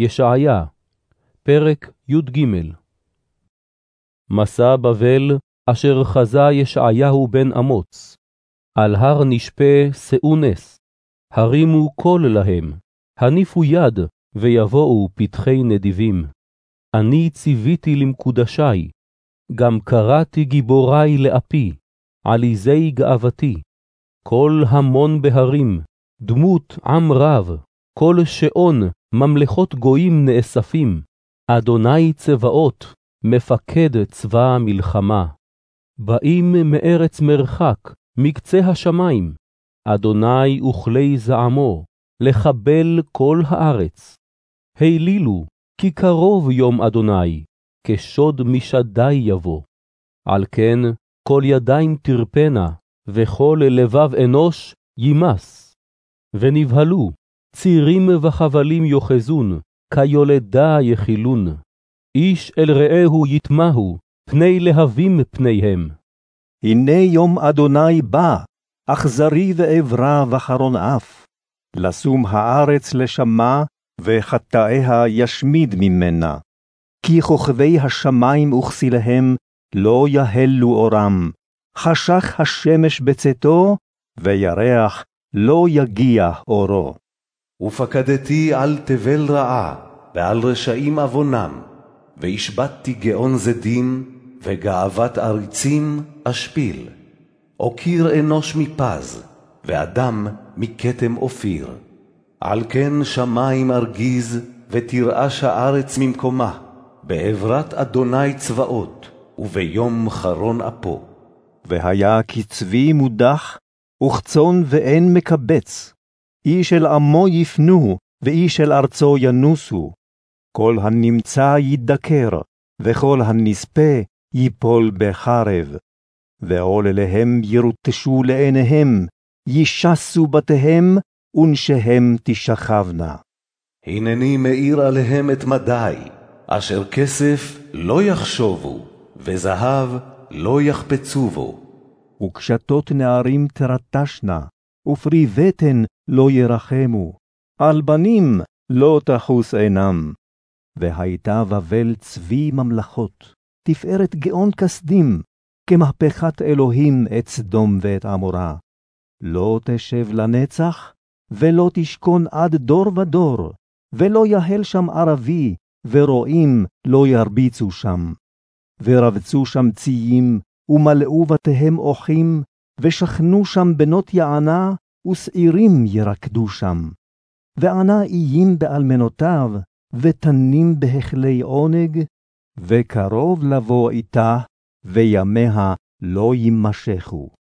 ישעיה, פרק י"ג מסע בבל אשר חזה ישעיהו בן אמוץ, על הר נשפה שאו נס, הרימו קול להם, הניפו יד, ויבואו פתחי נדיבים. אני ציוויתי למקודשי, גם קראתי גיבורי לאפי, עליזי גאוותי, כל המון בהרים, דמות עם רב, כל שעון, ממלכות גויים נאספים, אדוני צבאות, מפקד צבא המלחמה. באים מארץ מרחק, מקצה השמיים, אדוני וכלי זעמו, לחבל כל הארץ. העלילו, כי קרוב יום אדוני, כשוד משדי יבוא. על כן, כל ידיים תרפנה, וכל לבב אנוש יימס. ונבהלו, צירים וחבלים יאחזון, כיולדה יחילון. איש אל רעהו יטמהו, פני להבים פניהם. הנה יום אדוני בא, אכזרי ועברה וחרון אף. לשום הארץ לשמה, וחטאיה ישמיד ממנה. כי כוכבי השמים וכסיליהם לא יהלו אורם. חשך השמש בצאתו, וירח לא יגיע אורו. ופקדתי על תבל רעה, ועל רשעים עוונם, והשבתתי גאון זדים, וגאוות עריצים אשפיל. אוקיר אנוש מפז, ואדם מכתם אופיר. על כן שמים ארגיז, ותרעש הארץ ממקומה, בעברת אדוני צבאות, וביום חרון אפו. והיה כצבי מודח, וכצאן ואין מקבץ. איש אל עמו יפנו, ואיש אל ארצו ינוסו. כל הנמצא ידקר, וכל הנספה ייפול בחרב. ועולליהם ירוטשו לעיניהם, ישסו בתיהם, ונשיהם תשכבנה. הנני מאיר עליהם את מדי, אשר כסף לא יחשובו, וזהב לא יחפצו בו. וקשתות נערים תרטשנה, ופרי בטן לא ירחמו, על בנים לא תחוס עינם. והייתה בבל צבי ממלכות, תפארת גאון כסדים, כמהפכת אלוהים את סדום ואת עמורה. לא תשב לנצח, ולא תשכון עד דור ודור, ולא יהל שם ערבי, ורועים לא ירביצו שם. ורבצו שם ציים, ומלאו בתיהם אוחים, ושכנו שם בנות יענה, ושעירים ירקדו שם. וענה איים באלמנותיו, ותנים בהכלי עונג, וקרוב לבוא איתה, וימיה לא יימשכו.